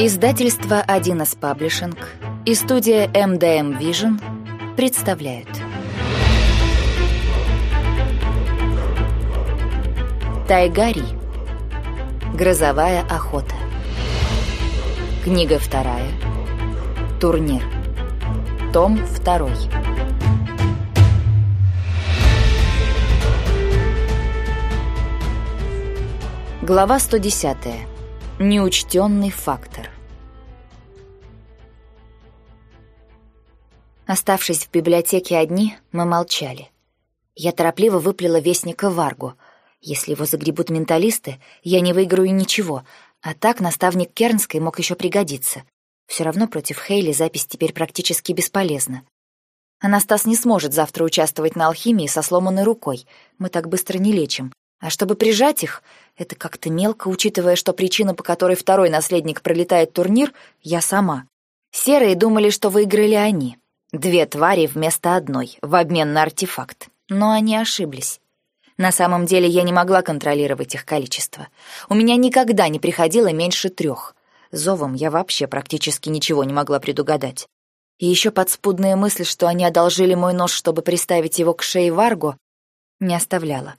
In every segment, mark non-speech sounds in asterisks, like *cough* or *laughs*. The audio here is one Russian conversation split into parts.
Издательство 1С Паблишинг и студия MDM Vision представляют. Тайгари. Грозовая охота Книга вторая. Турнир. Том второй. Глава 110 Неучтенный фактор. Оставшись в библиотеке одни, мы молчали. Я торопливо выплела вестника Варгу. Если его загребут менталисты, я не выиграю ничего, а так наставник Кернской мог еще пригодиться. Все равно против Хейли запись теперь практически бесполезна. Анастас не сможет завтра участвовать на алхимии со сломанной рукой. Мы так быстро не лечим. А чтобы прижать их, это как-то мелко, учитывая, что причина, по которой второй наследник пролетает турнир, я сама. Серые думали, что выиграли они. Две твари вместо одной, в обмен на артефакт. Но они ошиблись. На самом деле я не могла контролировать их количество. У меня никогда не приходило меньше трех. Зовом я вообще практически ничего не могла предугадать. И еще подспудная мысль, что они одолжили мой нож, чтобы приставить его к шее Варго, не оставляла.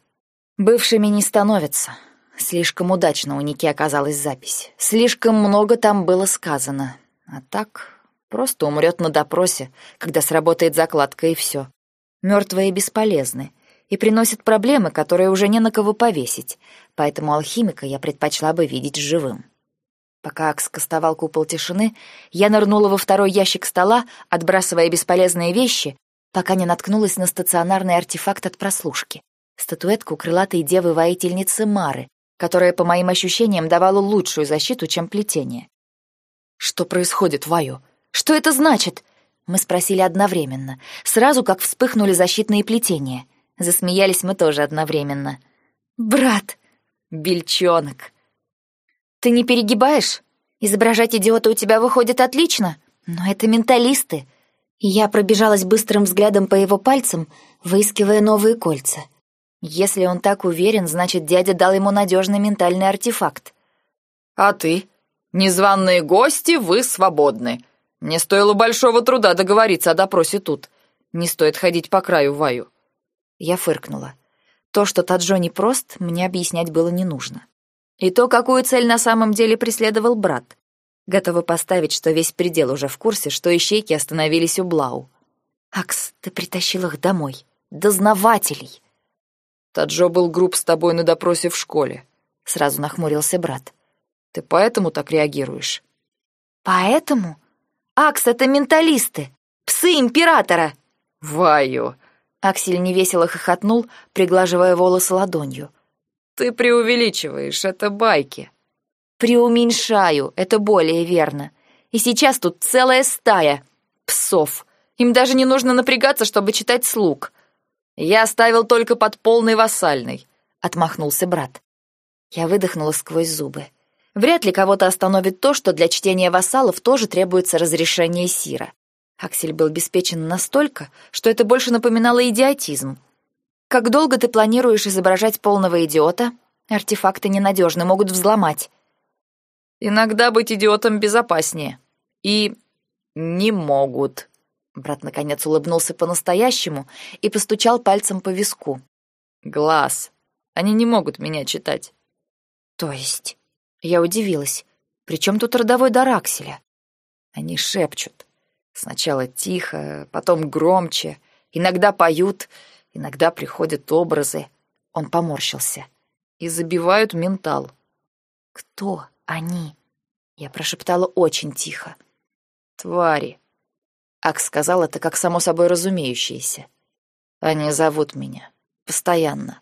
Бывшими не становятся. Слишком удачно у Ники оказалась запись. Слишком много там было сказано. А так просто умрет на допросе, когда сработает закладка и все. Мертвые бесполезны и приносят проблемы, которые уже не на кого повесить, поэтому алхимика я предпочла бы видеть живым. Пока Акс кастовал купол тишины, я нырнула во второй ящик стола, отбрасывая бесполезные вещи, пока не наткнулась на стационарный артефакт от прослушки статуэтку крылатой девы-воительницы Мары, которая, по моим ощущениям, давала лучшую защиту, чем плетение. «Что происходит, Ваю? Что это значит?» Мы спросили одновременно, сразу как вспыхнули защитные плетения. Засмеялись мы тоже одновременно. «Брат!» «Бельчонок!» «Ты не перегибаешь? Изображать идиота у тебя выходит отлично, но это менталисты!» Я пробежалась быстрым взглядом по его пальцам, выискивая новые кольца — если он так уверен, значит, дядя дал ему надежный ментальный артефакт. А ты? Незваные гости, вы свободны. Не стоило большого труда договориться о допросе тут. Не стоит ходить по краю Ваю. Я фыркнула. То, что Таджо не прост, мне объяснять было не нужно. И то, какую цель на самом деле преследовал брат. Готова поставить, что весь предел уже в курсе, что ищейки остановились у Блау. «Акс, ты притащил их домой. Дознавателей!» Таджо был груб с тобой на допросе в школе. Сразу нахмурился брат. Ты поэтому так реагируешь? Поэтому? Акс, это менталисты. Псы императора. Ваю. Аксель невесело хохотнул, приглаживая волосы ладонью. Ты преувеличиваешь, это байки. Преуменьшаю, это более верно. И сейчас тут целая стая псов. Им даже не нужно напрягаться, чтобы читать слуг. Я оставил только под полной вассальной», — отмахнулся брат. Я выдохнула сквозь зубы. Вряд ли кого-то остановит то, что для чтения вассалов тоже требуется разрешение Сира. Аксель был обеспечен настолько, что это больше напоминало идиотизм. «Как долго ты планируешь изображать полного идиота? Артефакты ненадежны, могут взломать». «Иногда быть идиотом безопаснее. И не могут», Брат наконец улыбнулся по-настоящему и постучал пальцем по виску. Глаз. Они не могут меня читать. То есть? Я удивилась. Причем тут родовой дар Акселя? Они шепчут. Сначала тихо, потом громче. Иногда поют, иногда приходят образы. Он поморщился. И забивают ментал. Кто они? Я прошептала очень тихо. Твари. Ак сказал это как само собой разумеющееся. Они зовут меня. Постоянно.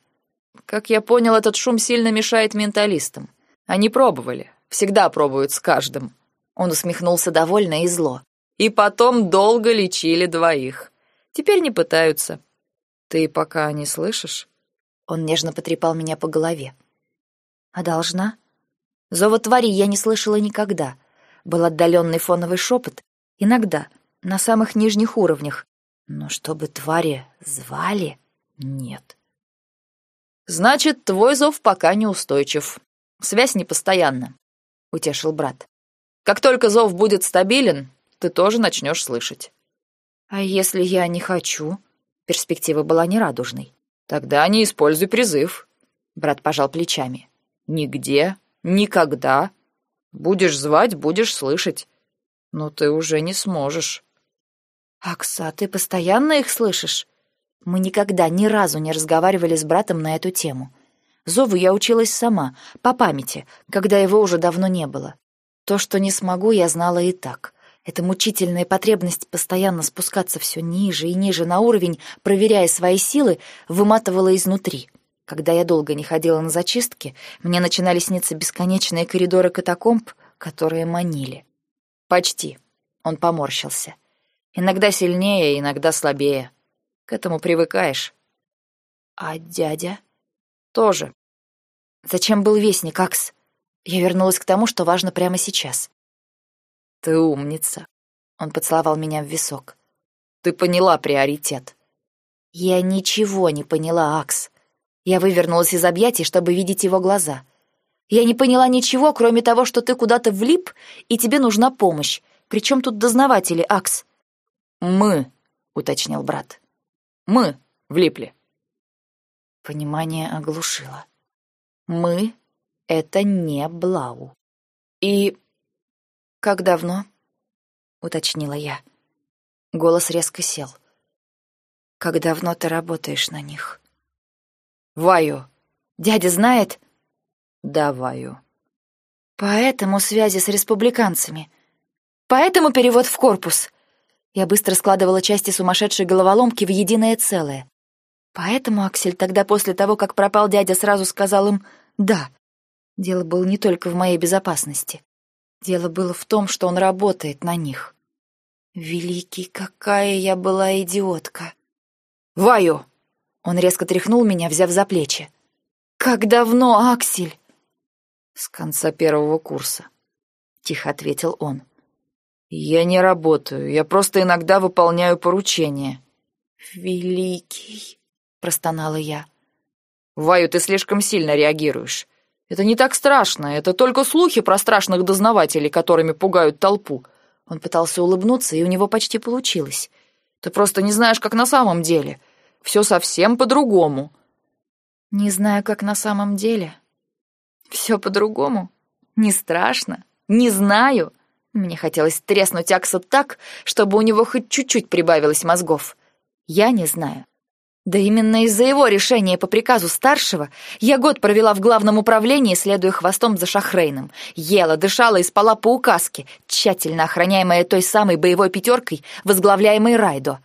Как я понял, этот шум сильно мешает менталистам. Они пробовали. Всегда пробуют с каждым. Он усмехнулся довольно и зло. И потом долго лечили двоих. Теперь не пытаются. Ты пока не слышишь? Он нежно потрепал меня по голове. А должна? Зова твари я не слышала никогда. Был отдаленный фоновый шепот. Иногда, на самых нижних уровнях. Но чтобы твари звали, нет. «Значит, твой зов пока неустойчив. Связь непостоянна», — утешил брат. Как только зов будет стабилен, ты тоже начнешь слышать. А если я не хочу? Перспектива была нерадужной. Тогда не используй призыв. Брат пожал плечами. Нигде, никогда. Будешь звать, будешь слышать. Но ты уже не сможешь. Акса, ты постоянно их слышишь? Мы никогда ни разу не разговаривали с братом на эту тему. Зову я училась сама, по памяти, когда его уже давно не было. То, что не смогу, я знала и так. Эта мучительная потребность постоянно спускаться все ниже и ниже на уровень, проверяя свои силы, выматывала изнутри. Когда я долго не ходила на зачистки, мне начинали сниться бесконечные коридоры катакомб, которые манили. «Почти», — он поморщился. «Иногда сильнее, иногда слабее. К этому привыкаешь». «А дядя?» «Тоже». «Зачем был вестник, Акс?» Я вернулась к тому, что важно прямо сейчас. «Ты умница», — он поцеловал меня в висок. «Ты поняла приоритет». «Я ничего не поняла, Акс». Я вывернулась из объятий, чтобы видеть его глаза. «Я не поняла ничего, кроме того, что ты куда-то влип, и тебе нужна помощь. Причем тут дознаватели, Акс?» «Мы», — уточнил брат. «Мы влипли». Понимание оглушило. «Мы — это не Блау». «И «Как давно?» — уточнила я. Голос резко сел. «Как давно ты работаешь на них?» «Ваю». «Дядя знает?» «Да, Ваю». «Поэтому связи с республиканцами. Поэтому перевод в корпус». Я быстро складывала части сумасшедшей головоломки в единое целое. Поэтому Аксель тогда после того, как пропал дядя, сразу сказал им «да». Дело было не только в моей безопасности. Дело было в том, что он работает на них. Великий, какая я была идиотка. «Ваю!» Он резко тряхнул меня, взяв за плечи. «Как давно, Аксель?» «С конца первого курса», — тихо ответил он. «Я не работаю, я просто иногда выполняю поручения». «Великий», — простонала я. «Ваю, ты слишком сильно реагируешь. Это не так страшно, это только слухи про страшных дознавателей, которыми пугают толпу. Он пытался улыбнуться, и у него почти получилось. Ты просто не знаешь, как на самом деле. Все совсем по-другому. Не знаю, как на самом деле. Все по-другому. Не страшно. Не знаю. Мне хотелось треснуть Акса так, чтобы у него хоть чуть-чуть прибавилось мозгов. Я не знаю. Да именно из-за его решения по приказу старшего я год провела в главном управлении, следуя хвостом за Шахрейном. Ела, дышала и спала по указке, тщательно охраняемая той самой боевой пятеркой, возглавляемой Райдо.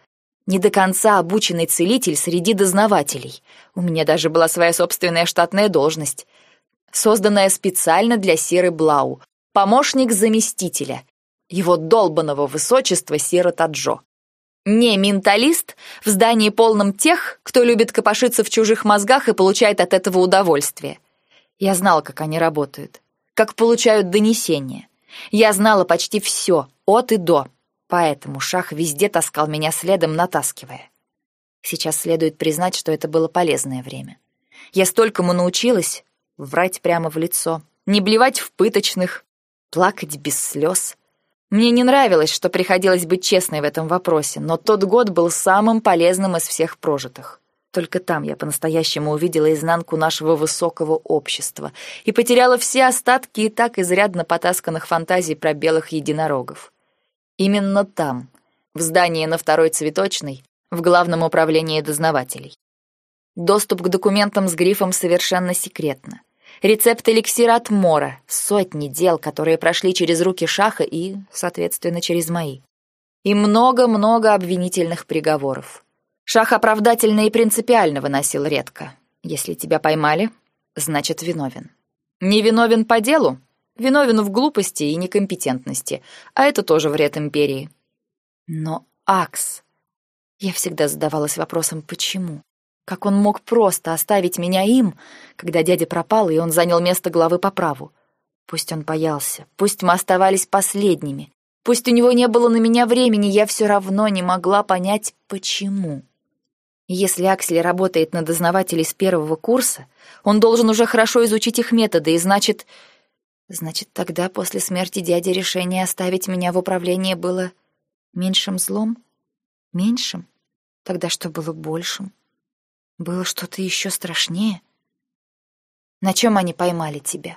Не до конца обученный целитель среди дознавателей. У меня даже была своя собственная штатная должность, созданная специально для Сиры Блау, помощник заместителя, его долбанного высочества Сира Таджо. Не менталист в здании полном тех, кто любит копошиться в чужих мозгах и получает от этого удовольствие. Я знала, как они работают, как получают донесения. Я знала почти все, от и до, поэтому Шах везде таскал меня следом, натаскивая. Сейчас следует признать, что это было полезное время. Я столькому научилась врать прямо в лицо, не блевать в пыточных, плакать без слез — мне не нравилось, что приходилось быть честной в этом вопросе, но тот год был самым полезным из всех прожитых. Только там я по-настоящему увидела изнанку нашего высокого общества и потеряла все остатки и так изрядно потасканных фантазий про белых единорогов. Именно там, в здании на второй цветочной, в главном управлении дознавателей. Доступ к документам с грифом совершенно секретно рецепт эликсира от Мора, сотни дел, которые прошли через руки Шаха и, соответственно, через мои. И много-много обвинительных приговоров. Шах оправдательно и принципиально выносил редко. Если тебя поймали, значит, виновен. Не виновен по делу, виновен в глупости и некомпетентности, а это тоже вред империи. Но Акс... Я всегда задавалась вопросом, почему? Как он мог просто оставить меня им, когда дядя пропал, и он занял место главы по праву? Пусть он боялся, пусть мы оставались последними, пусть у него не было на меня времени, я все равно не могла понять, почему. Если Аксель работает на дознавателей с первого курса, он должен уже хорошо изучить их методы, и значит... Значит, тогда после смерти дяди решение оставить меня в управлении было меньшим злом? Меньшим? Тогда что было большим? Было что-то еще страшнее? На чем они поймали тебя?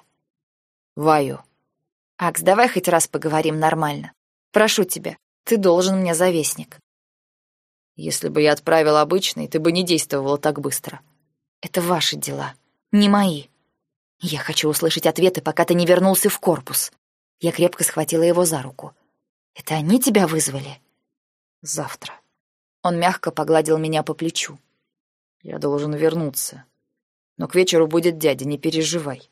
Ваю. Акс, давай хоть раз поговорим нормально. Прошу тебя, ты должен мне завестник. Если бы я отправил обычный, ты бы не действовала так быстро. Это ваши дела, не мои. Я хочу услышать ответы, пока ты не вернулся в корпус. Я крепко схватила его за руку. Это они тебя вызвали? Завтра. Он мягко погладил меня по плечу. Я должен вернуться. Но к вечеру будет дядя, не переживай.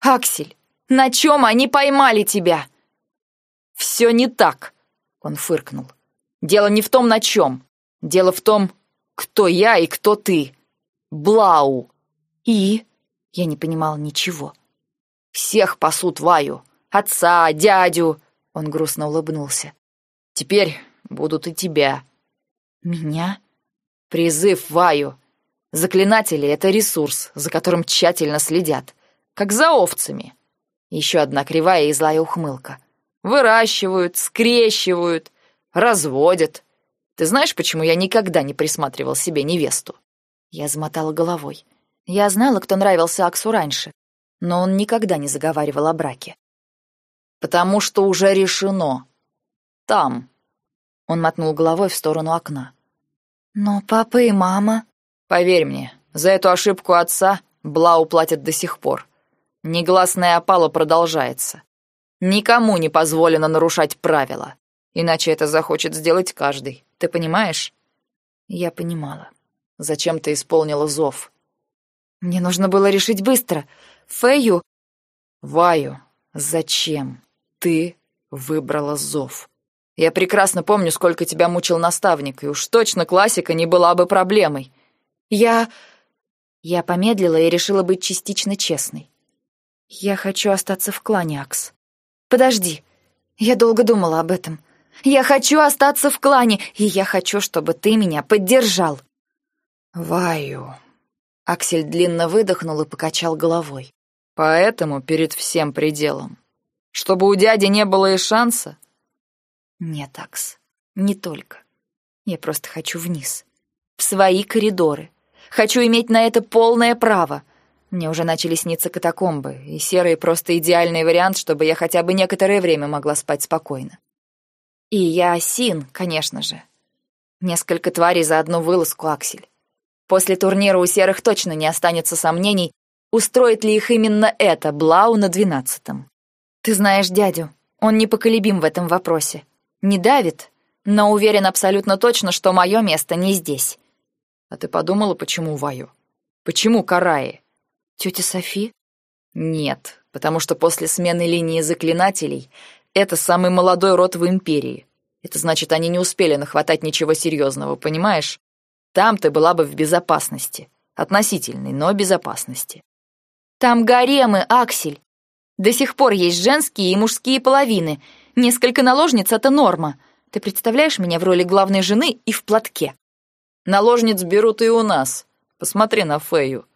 Аксель, на чем они поймали тебя? Все не так, он фыркнул. Дело не в том, на чем. Дело в том, кто я и кто ты. Блау. И? Я не понимал ничего. Всех пасут Ваю. Отца, дядю. Он грустно улыбнулся. Теперь будут и тебя. Меня? Призыв Ваю. Заклинатели — это ресурс, за которым тщательно следят. Как за овцами. Еще одна кривая и злая ухмылка. Выращивают, скрещивают, разводят. Ты знаешь, почему я никогда не присматривал себе невесту? Я замотала головой. Я знала, кто нравился Аксу раньше, но он никогда не заговаривал о браке. «Потому что уже решено. Там». Он мотнул головой в сторону окна. «Но папа и мама...» «Поверь мне, за эту ошибку отца Блау платит до сих пор. Негласная опала продолжается. Никому не позволено нарушать правила, иначе это захочет сделать каждый. Ты понимаешь?» Я понимала. «Зачем ты исполнила зов?» Мне нужно было решить быстро. Фэю... Ваю, зачем ты выбрала зов? Я прекрасно помню, сколько тебя мучил наставник, и уж точно классика не была бы проблемой. Я... Я помедлила и решила быть частично честной. Я хочу остаться в клане, Акс. Подожди. Я долго думала об этом. Я хочу остаться в клане, и я хочу, чтобы ты меня поддержал. Ваю, Аксель длинно выдохнул и покачал головой. «Поэтому перед всем пределом. Чтобы у дяди не было и шанса?» «Нет, Акс, не только. Я просто хочу вниз. В свои коридоры. Хочу иметь на это полное право. Мне уже начали сниться катакомбы, и серый просто идеальный вариант, чтобы я хотя бы некоторое время могла спать спокойно. И я Син, конечно же. Несколько тварей за одну вылазку, Аксель. После турнира у серых точно не останется сомнений, устроит ли их именно это Блау на двенадцатом. Ты знаешь дядю, он непоколебим в этом вопросе. Не давит, но уверен абсолютно точно, что мое место не здесь. А ты подумала, почему Ваю? Почему Караи? Тетя Софи? Нет, потому что после смены линии заклинателей это самый молодой род в Империи. Это значит, они не успели нахватать ничего серьезного, понимаешь? Там ты была бы в безопасности. Относительной, но безопасности. Там гаремы, Аксель. До сих пор есть женские и мужские половины. Несколько наложниц — это норма. Ты представляешь меня в роли главной жены и в платке? Наложниц берут и у нас. Посмотри на Фею.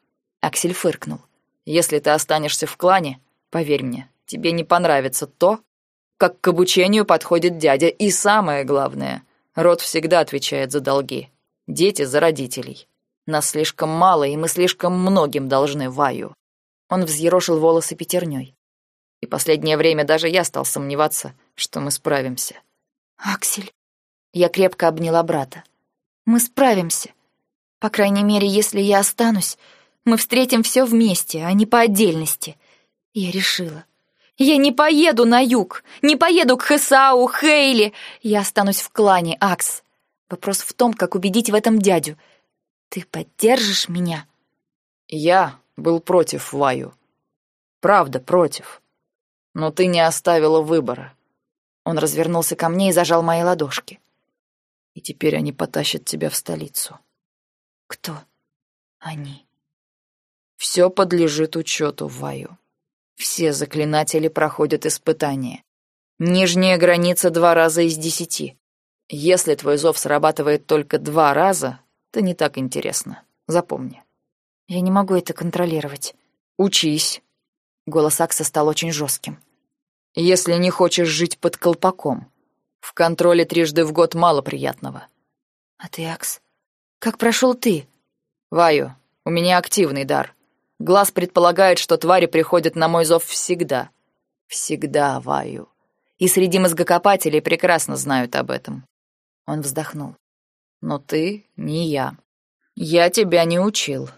Аксель фыркнул. Если ты останешься в клане, поверь мне, тебе не понравится то, как к обучению подходит дядя. И самое главное, род всегда отвечает за долги. Дети за родителей. Нас слишком мало, и мы слишком многим должны Ваю. Он взъерошил волосы пятерней. И последнее время даже я стал сомневаться, что мы справимся. «Аксель!» Я крепко обняла брата. «Мы справимся. По крайней мере, если я останусь, мы встретим все вместе, а не по отдельности. Я решила. Я не поеду на юг, не поеду к Хесау, Хейли. Я останусь в клане, Акс. Вопрос в том, как убедить в этом дядю. Ты поддержишь меня? Я был против Ваю. Правда, против. Но ты не оставила выбора. Он развернулся ко мне и зажал мои ладошки. И теперь они потащат тебя в столицу. Кто они? Все подлежит учету, Ваю. Все заклинатели проходят испытания. Нижняя граница два раза из десяти. Если твой зов срабатывает только два раза, то не так интересно. Запомни. Я не могу это контролировать. Учись. Голос Акса стал очень жестким. «Если не хочешь жить под колпаком. В контроле трижды в год мало приятного». «А ты, Акс, как прошел ты?» «Ваю, у меня активный дар. Глаз предполагает, что твари приходят на мой зов всегда. Всегда, Ваю. И среди мозгокопателей прекрасно знают об этом». Он вздохнул. «Но ты не я. Я тебя не учил.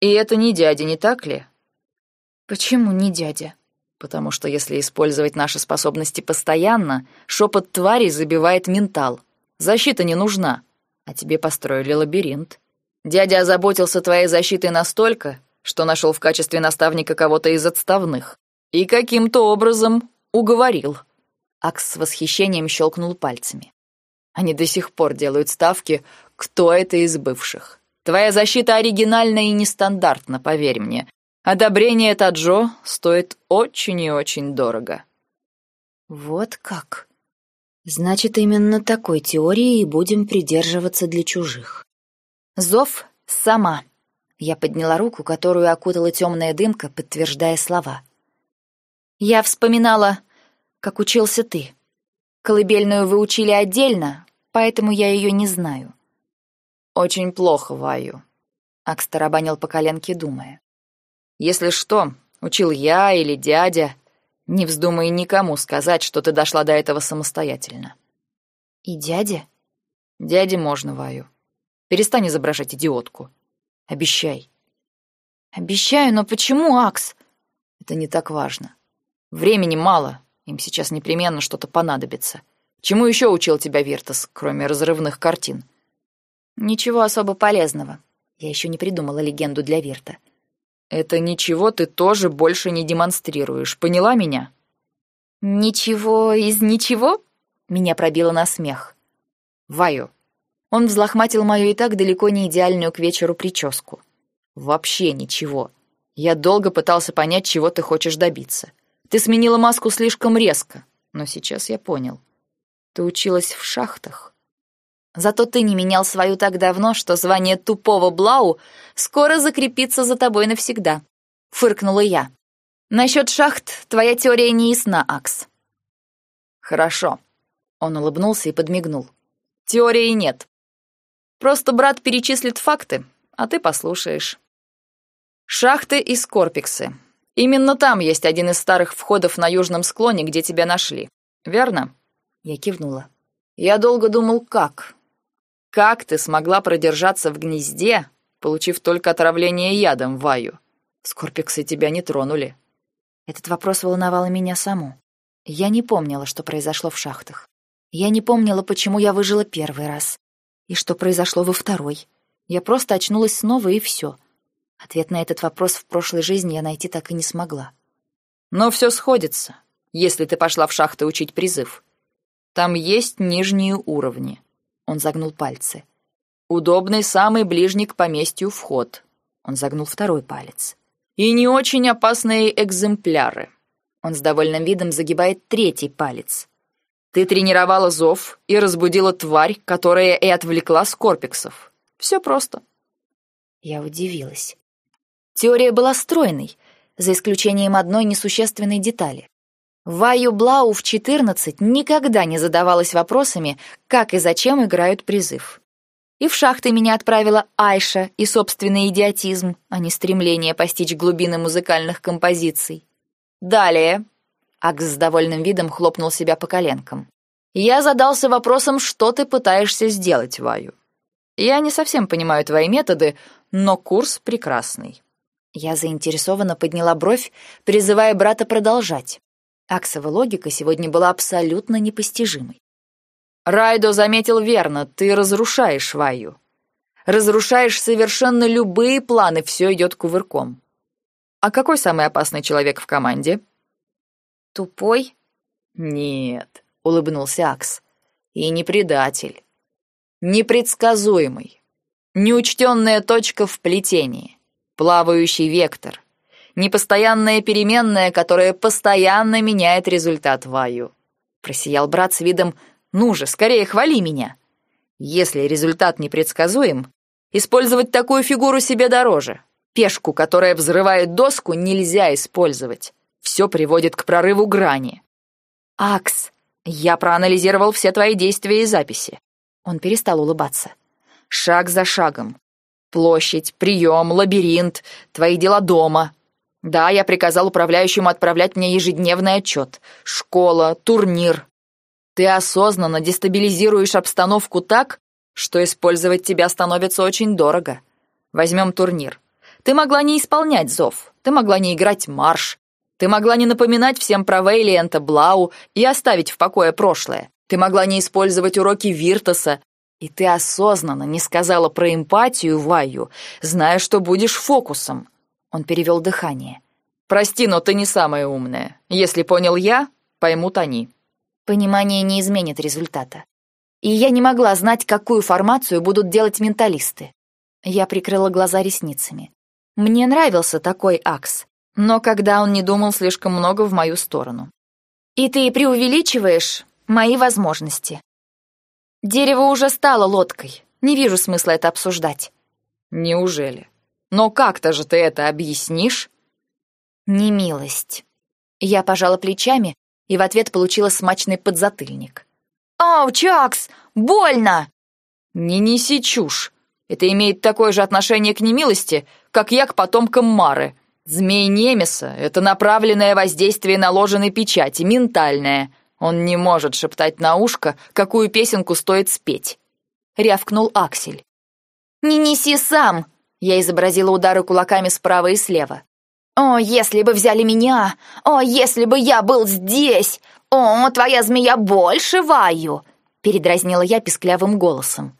И это не дядя, не так ли?» «Почему не дядя?» «Потому что если использовать наши способности постоянно, шепот тварей забивает ментал. Защита не нужна, а тебе построили лабиринт. Дядя озаботился твоей защитой настолько, что нашел в качестве наставника кого-то из отставных. И каким-то образом уговорил». Акс с восхищением щелкнул пальцами. Они до сих пор делают ставки, кто это из бывших. Твоя защита оригинальна и нестандартна, поверь мне. Одобрение Таджо стоит очень и очень дорого. Вот как. Значит, именно такой теории и будем придерживаться для чужих. Зов сама. Я подняла руку, которую окутала темная дымка, подтверждая слова. Я вспоминала, как учился ты. Колыбельную вы учили отдельно, поэтому я ее не знаю. Очень плохо, Ваю. Акс тарабанил по коленке, думая. Если что, учил я или дядя, не вздумай никому сказать, что ты дошла до этого самостоятельно. И дядя? Дяде можно, Ваю. Перестань изображать идиотку. Обещай. Обещаю, но почему, Акс? Это не так важно. Времени мало, им сейчас непременно что-то понадобится. Чему еще учил тебя Виртас, кроме разрывных картин? Ничего особо полезного. Я еще не придумала легенду для Вирта. Это ничего ты тоже больше не демонстрируешь, поняла меня? Ничего из ничего? Меня пробило на смех. Ваю. Он взлохматил мою и так далеко не идеальную к вечеру прическу. Вообще ничего. Я долго пытался понять, чего ты хочешь добиться. Ты сменила маску слишком резко, но сейчас я понял. Ты училась в шахтах. Зато ты не менял свою так давно, что звание тупого Блау скоро закрепится за тобой навсегда. Фыркнула я. Насчет шахт твоя теория не ясна, Акс. Хорошо. Он улыбнулся и подмигнул. Теории нет. Просто брат перечислит факты, а ты послушаешь. Шахты и скорпиксы. Именно там есть один из старых входов на южном склоне, где тебя нашли. Верно? Я кивнула. Я долго думал, как, как ты смогла продержаться в гнезде, получив только отравление ядом Ваю? Скорпиксы тебя не тронули. Этот вопрос волновал меня саму. Я не помнила, что произошло в шахтах. Я не помнила, почему я выжила первый раз. И что произошло во второй. Я просто очнулась снова, и все. Ответ на этот вопрос в прошлой жизни я найти так и не смогла. Но все сходится, если ты пошла в шахты учить призыв. Там есть нижние уровни. Он загнул пальцы. Удобный самый ближний к поместью вход. Он загнул второй палец. И не очень опасные экземпляры. Он с довольным видом загибает третий палец. Ты тренировала зов и разбудила тварь, которая и отвлекла скорпиксов. Все просто. Я удивилась. Теория была стройной, за исключением одной несущественной детали. Ваю Блау в 14 никогда не задавалась вопросами, как и зачем играют призыв. И в шахты меня отправила Айша и собственный идиотизм, а не стремление постичь глубины музыкальных композиций. Далее. Акс с довольным видом хлопнул себя по коленкам. Я задался вопросом, что ты пытаешься сделать, Ваю. Я не совсем понимаю твои методы, но курс прекрасный. Я заинтересованно подняла бровь, призывая брата продолжать. Аксова логика сегодня была абсолютно непостижимой. Райдо заметил верно, ты разрушаешь Ваю. Разрушаешь совершенно любые планы, все идет кувырком. А какой самый опасный человек в команде? Тупой? Нет, улыбнулся Акс. И не предатель. Непредсказуемый. Неучтенная точка в плетении. Плавающий вектор непостоянная переменная, которая постоянно меняет результат Ваю. Просиял брат с видом «Ну же, скорее хвали меня!» Если результат непредсказуем, использовать такую фигуру себе дороже. Пешку, которая взрывает доску, нельзя использовать. Все приводит к прорыву грани. Акс, я проанализировал все твои действия и записи. Он перестал улыбаться. Шаг за шагом. Площадь, прием, лабиринт, твои дела дома. Да, я приказал управляющему отправлять мне ежедневный отчет. Школа, турнир. Ты осознанно дестабилизируешь обстановку так, что использовать тебя становится очень дорого. Возьмем турнир. Ты могла не исполнять зов, ты могла не играть марш, ты могла не напоминать всем про Вейлиента Блау и оставить в покое прошлое. Ты могла не использовать уроки Виртоса, и ты осознанно не сказала про эмпатию Ваю, зная, что будешь фокусом. Он перевел дыхание. Прости, но ты не самая умная. Если понял я, поймут они. Понимание не изменит результата. И я не могла знать, какую формацию будут делать менталисты. Я прикрыла глаза ресницами. Мне нравился такой Акс, но когда он не думал слишком много в мою сторону. И ты преувеличиваешь мои возможности. Дерево уже стало лодкой. Не вижу смысла это обсуждать. Неужели? Но как-то же ты это объяснишь? Не милость. Я пожала плечами и в ответ получила смачный подзатыльник. «Ау, Чакс, больно!» «Не неси чушь. Это имеет такое же отношение к немилости, как я к потомкам Мары. Змей Немеса — это направленное воздействие наложенной печати, ментальное. Он не может шептать на ушко, какую песенку стоит спеть. Рявкнул Аксель. «Не неси сам!» Я изобразила удары кулаками справа и слева. «О, если бы взяли меня! О, если бы я был здесь! О, твоя змея больше ваю!» Передразнила я писклявым голосом.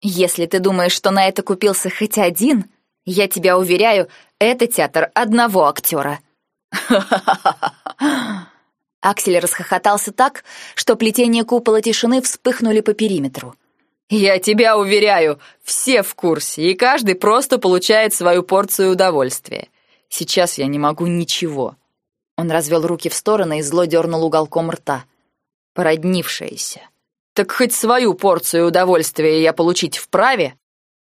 «Если ты думаешь, что на это купился хоть один, я тебя уверяю, это театр одного актера». *laughs* Аксель расхохотался так, что плетения купола тишины вспыхнули по периметру. «Я тебя уверяю, все в курсе, и каждый просто получает свою порцию удовольствия. Сейчас я не могу ничего». Он развел руки в стороны и зло дернул уголком рта. «Породнившаяся. Так хоть свою порцию удовольствия я получить вправе?»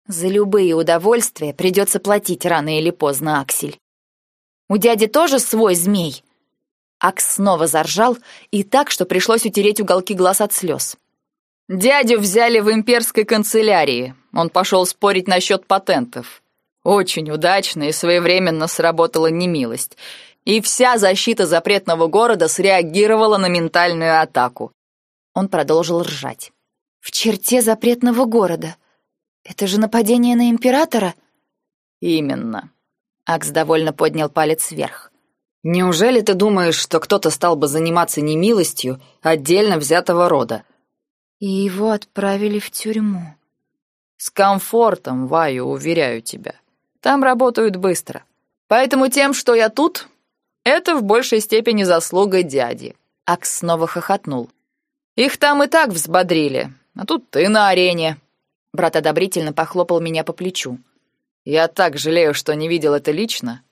«За любые удовольствия придется платить рано или поздно, Аксель. У дяди тоже свой змей?» Акс снова заржал, и так, что пришлось утереть уголки глаз от слез. «Дядю взяли в имперской канцелярии. Он пошел спорить насчет патентов. Очень удачно и своевременно сработала немилость. И вся защита запретного города среагировала на ментальную атаку». Он продолжил ржать. «В черте запретного города? Это же нападение на императора?» «Именно». Акс довольно поднял палец вверх. Неужели ты думаешь, что кто-то стал бы заниматься немилостью отдельно взятого рода? И его отправили в тюрьму. С комфортом, Ваю, уверяю тебя. Там работают быстро. Поэтому тем, что я тут, это в большей степени заслуга дяди. Акс снова хохотнул. Их там и так взбодрили, а тут ты на арене. Брат одобрительно похлопал меня по плечу. Я так жалею, что не видел это лично.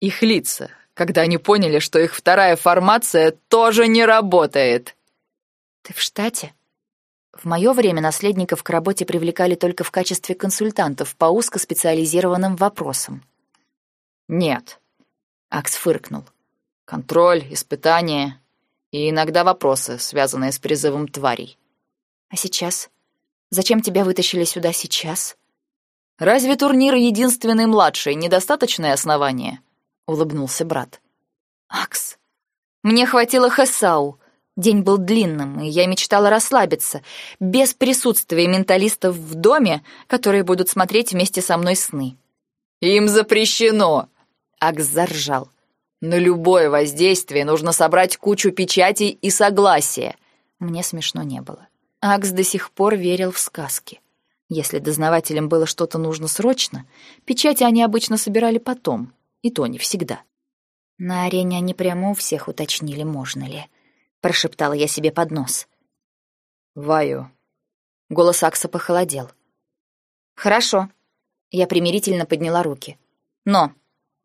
Их лица, когда они поняли, что их вторая формация тоже не работает. Ты в штате? В мое время наследников к работе привлекали только в качестве консультантов по узкоспециализированным вопросам. Нет. Акс фыркнул. Контроль, испытания и иногда вопросы, связанные с призывом тварей. А сейчас? Зачем тебя вытащили сюда сейчас? Разве турнир единственный младший недостаточное основание? — улыбнулся брат. «Акс, мне хватило Хасау. День был длинным, и я мечтала расслабиться, без присутствия менталистов в доме, которые будут смотреть вместе со мной сны». «Им запрещено!» — Акс заржал. «На любое воздействие нужно собрать кучу печатей и согласия». Мне смешно не было. Акс до сих пор верил в сказки. Если дознавателям было что-то нужно срочно, печати они обычно собирали потом, и то не всегда. На арене они прямо у всех уточнили, можно ли. Прошептала я себе под нос. «Ваю». Голос Акса похолодел. «Хорошо». Я примирительно подняла руки. «Но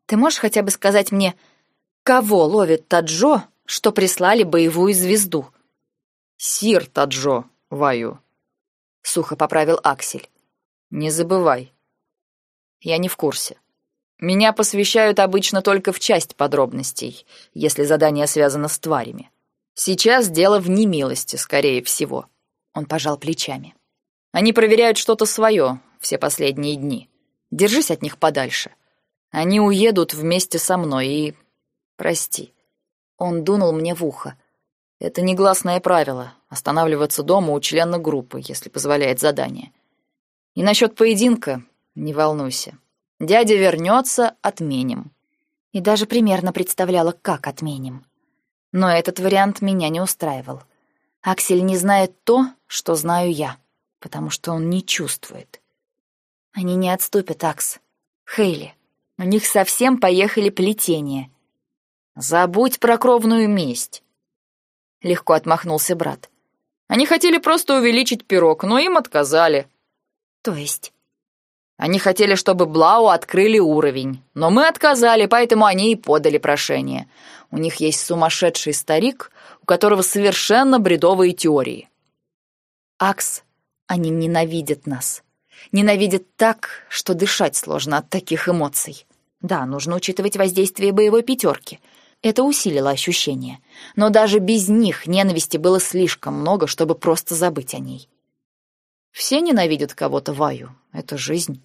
ты можешь хотя бы сказать мне, кого ловит Таджо, что прислали боевую звезду?» «Сир Таджо, Ваю», — сухо поправил Аксель. «Не забывай». «Я не в курсе». Меня посвящают обычно только в часть подробностей, если задание связано с тварями. Сейчас дело в немилости, скорее всего. Он пожал плечами. Они проверяют что-то свое все последние дни. Держись от них подальше. Они уедут вместе со мной и... Прости. Он дунул мне в ухо. Это негласное правило — останавливаться дома у члена группы, если позволяет задание. И насчет поединка не волнуйся. Дядя вернется, отменим. И даже примерно представляла, как отменим. Но этот вариант меня не устраивал. Аксель не знает то, что знаю я, потому что он не чувствует. Они не отступят, Акс. Хейли, у них совсем поехали плетения. Забудь про кровную месть. Легко отмахнулся брат. Они хотели просто увеличить пирог, но им отказали. То есть? Они хотели, чтобы Блау открыли уровень, но мы отказали, поэтому они и подали прошение. У них есть сумасшедший старик, у которого совершенно бредовые теории. Акс, они ненавидят нас. Ненавидят так, что дышать сложно от таких эмоций. Да, нужно учитывать воздействие боевой пятерки. Это усилило ощущение. Но даже без них ненависти было слишком много, чтобы просто забыть о ней. Все ненавидят кого-то, Ваю. Это жизнь.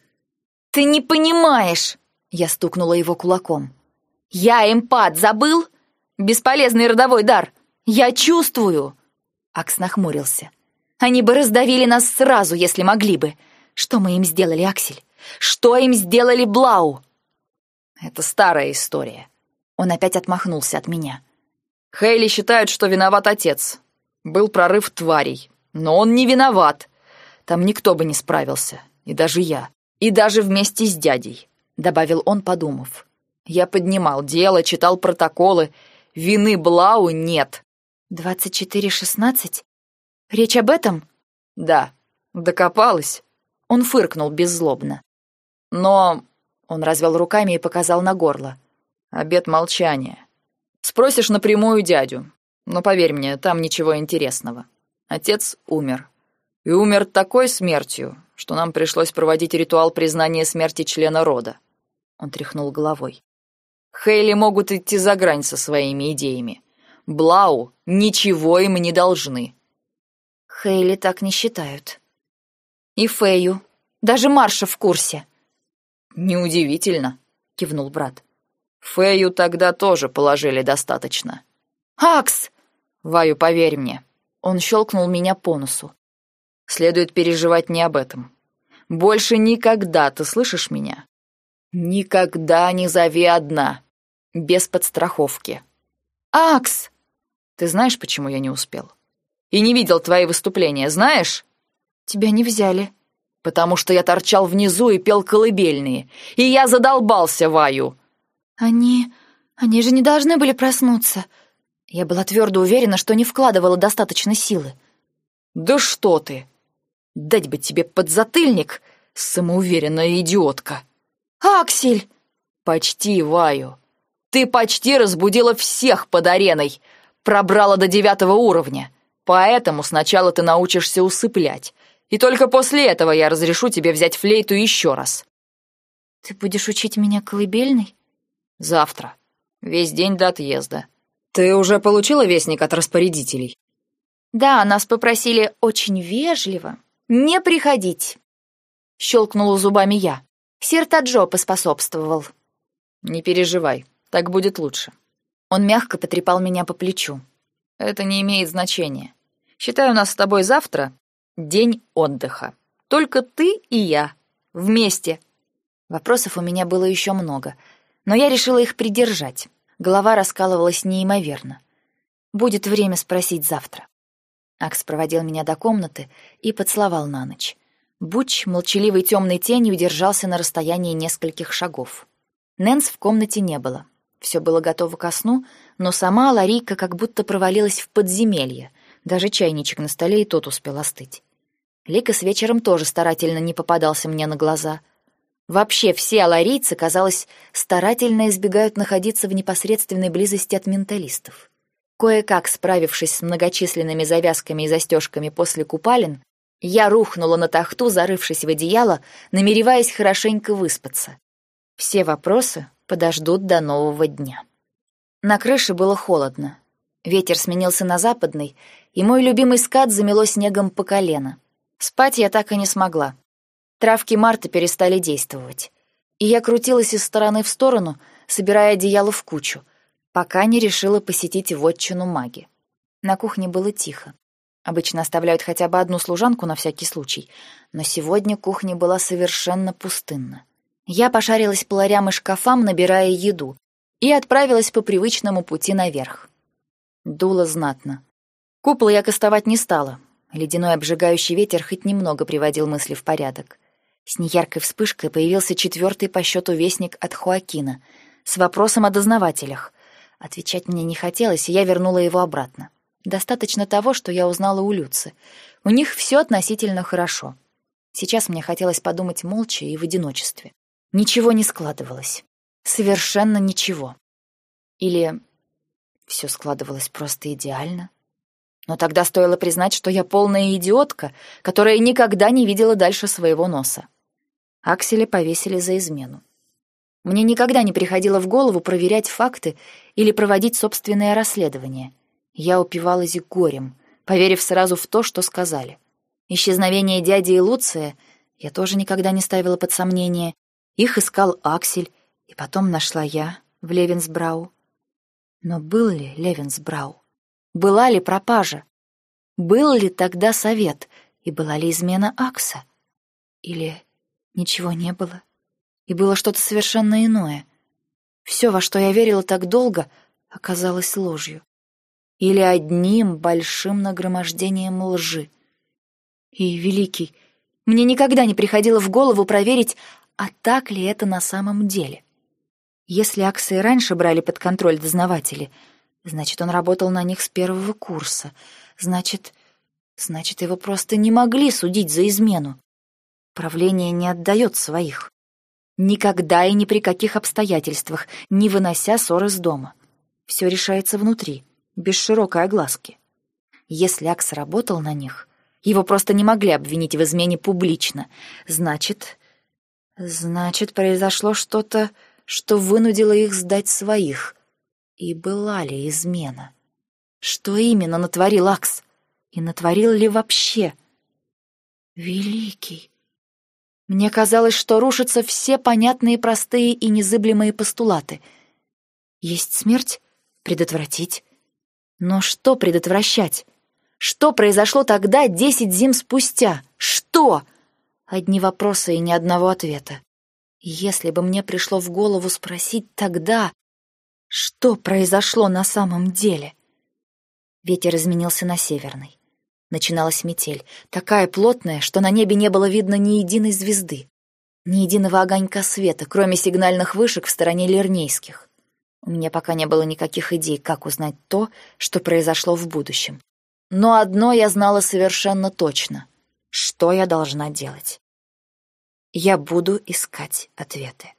«Ты не понимаешь!» Я стукнула его кулаком. «Я эмпат, забыл? Бесполезный родовой дар. Я чувствую!» Акс нахмурился. «Они бы раздавили нас сразу, если могли бы. Что мы им сделали, Аксель? Что им сделали Блау?» «Это старая история». Он опять отмахнулся от меня. «Хейли считают, что виноват отец. Был прорыв тварей. Но он не виноват. Там никто бы не справился. И даже я. И даже вместе с дядей», — добавил он, подумав. «Я поднимал дело, читал протоколы. Вины Блау нет». «Двадцать четыре шестнадцать? Речь об этом?» «Да, докопалась». Он фыркнул беззлобно. «Но...» — он развел руками и показал на горло. «Обед молчания. Спросишь напрямую дядю, но поверь мне, там ничего интересного. Отец умер. И умер такой смертью, что нам пришлось проводить ритуал признания смерти члена рода. Он тряхнул головой. Хейли могут идти за грань со своими идеями. Блау ничего им не должны. Хейли так не считают. И Фею. Даже Марша в курсе. Неудивительно, кивнул брат. Фею тогда тоже положили достаточно. Акс! Ваю, поверь мне. Он щелкнул меня по носу. Следует переживать не об этом. Больше никогда, ты слышишь меня? Никогда не зови одна. Без подстраховки. Акс! Ты знаешь, почему я не успел? И не видел твои выступления, знаешь? Тебя не взяли. Потому что я торчал внизу и пел колыбельные. И я задолбался Ваю. Они... они же не должны были проснуться. Я была твердо уверена, что не вкладывала достаточно силы. Да что ты! Дать бы тебе подзатыльник, самоуверенная идиотка. Аксель! Почти, Ваю. Ты почти разбудила всех под ареной, пробрала до девятого уровня. Поэтому сначала ты научишься усыплять. И только после этого я разрешу тебе взять флейту еще раз. Ты будешь учить меня колыбельной? Завтра. Весь день до отъезда. Ты уже получила вестник от распорядителей? Да, нас попросили очень вежливо «Не приходить!» — щелкнула зубами я. Сертаджо поспособствовал. «Не переживай, так будет лучше». Он мягко потрепал меня по плечу. «Это не имеет значения. Считаю, нас с тобой завтра день отдыха. Только ты и я. Вместе». Вопросов у меня было еще много, но я решила их придержать. Голова раскалывалась неимоверно. Будет время спросить завтра. Акс проводил меня до комнаты и поцеловал на ночь. Буч, молчаливой темной тенью, держался на расстоянии нескольких шагов. Нэнс в комнате не было. Все было готово ко сну, но сама Ларийка как будто провалилась в подземелье. Даже чайничек на столе и тот успел остыть. Лика с вечером тоже старательно не попадался мне на глаза. Вообще все аларийцы, казалось, старательно избегают находиться в непосредственной близости от менталистов. Кое-как справившись с многочисленными завязками и застежками после купалин, я рухнула на тахту, зарывшись в одеяло, намереваясь хорошенько выспаться. Все вопросы подождут до нового дня. На крыше было холодно. Ветер сменился на западный, и мой любимый скат замело снегом по колено. Спать я так и не смогла. Травки марта перестали действовать. И я крутилась из стороны в сторону, собирая одеяло в кучу, пока не решила посетить вотчину маги. На кухне было тихо. Обычно оставляют хотя бы одну служанку на всякий случай, но сегодня кухня была совершенно пустынна. Я пошарилась по ларям и шкафам, набирая еду, и отправилась по привычному пути наверх. Дуло знатно. Купол я кастовать не стала. Ледяной обжигающий ветер хоть немного приводил мысли в порядок. С неяркой вспышкой появился четвертый по счету вестник от Хуакина с вопросом о дознавателях. Отвечать мне не хотелось, и я вернула его обратно. Достаточно того, что я узнала у Люцы. У них все относительно хорошо. Сейчас мне хотелось подумать молча и в одиночестве. Ничего не складывалось. Совершенно ничего. Или все складывалось просто идеально. Но тогда стоило признать, что я полная идиотка, которая никогда не видела дальше своего носа. Акселя повесили за измену. Мне никогда не приходило в голову проверять факты или проводить собственное расследование. Я упивалась горем, поверив сразу в то, что сказали. Исчезновение дяди и Луция я тоже никогда не ставила под сомнение. Их искал Аксель, и потом нашла я в Левенсбрау. Но был ли Левенсбрау? Была ли пропажа? Был ли тогда совет? И была ли измена Акса? Или ничего не было? И было что-то совершенно иное. Все, во что я верила так долго, оказалось ложью. Или одним большим нагромождением лжи. И, Великий, мне никогда не приходило в голову проверить, а так ли это на самом деле. Если Акса и раньше брали под контроль дознаватели, значит, он работал на них с первого курса. Значит, значит, его просто не могли судить за измену. Правление не отдает своих. Никогда и ни при каких обстоятельствах, не вынося ссор из дома. Все решается внутри, без широкой огласки. Если Акс работал на них, его просто не могли обвинить в измене публично. Значит, значит, произошло что-то что вынудило их сдать своих. И была ли измена? Что именно натворил Акс? И натворил ли вообще? Великий. Мне казалось, что рушатся все понятные, простые и незыблемые постулаты. Есть смерть? Предотвратить. Но что предотвращать? Что произошло тогда, десять зим спустя? Что? Одни вопросы и ни одного ответа. Если бы мне пришло в голову спросить тогда, что произошло на самом деле? Ветер изменился на северный. Начиналась метель, такая плотная, что на небе не было видно ни единой звезды, ни единого огонька света, кроме сигнальных вышек в стороне Лернейских. У меня пока не было никаких идей, как узнать то, что произошло в будущем. Но одно я знала совершенно точно — что я должна делать. Я буду искать ответы.